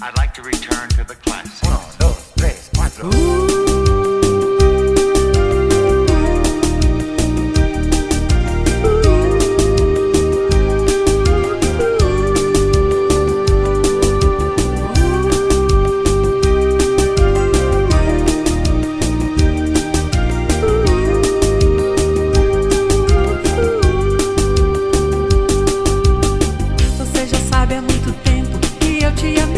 I'd like to return to the classics. Uno, dos, tres, cuatro. Te amo.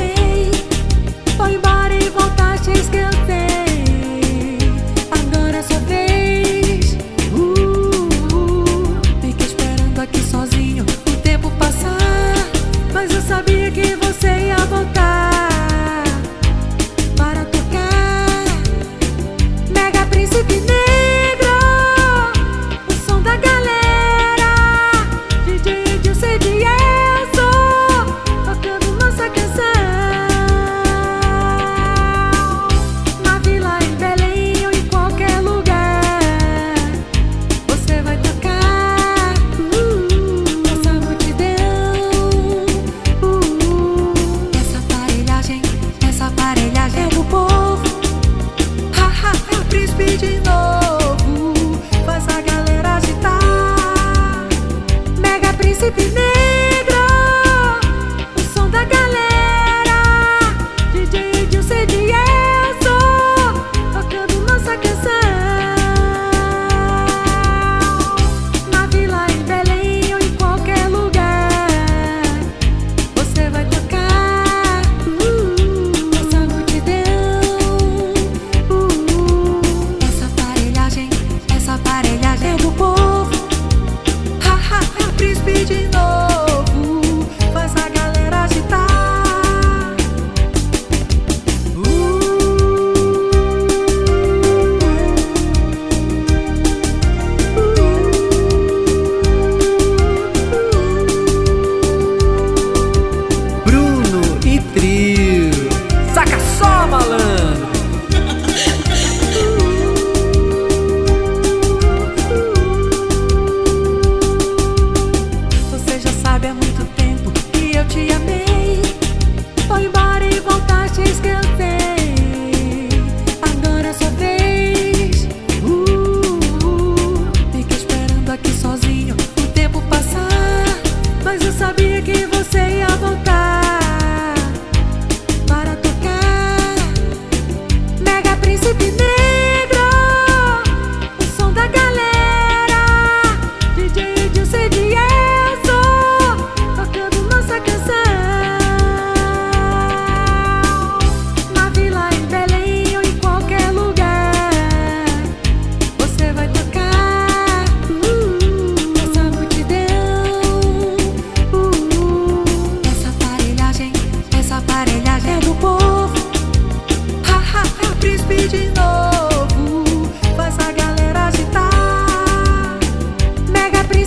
É o povo. Ha, ha, ha, príncipe de novo. Faz a galera agitar. Mega príncipe negro.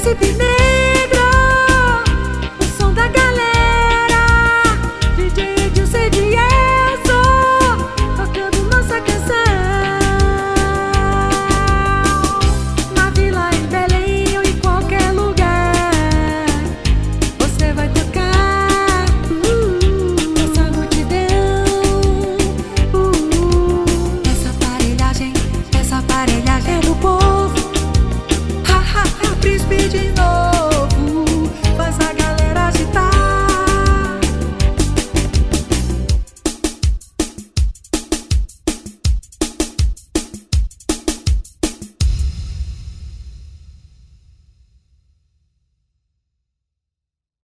esse.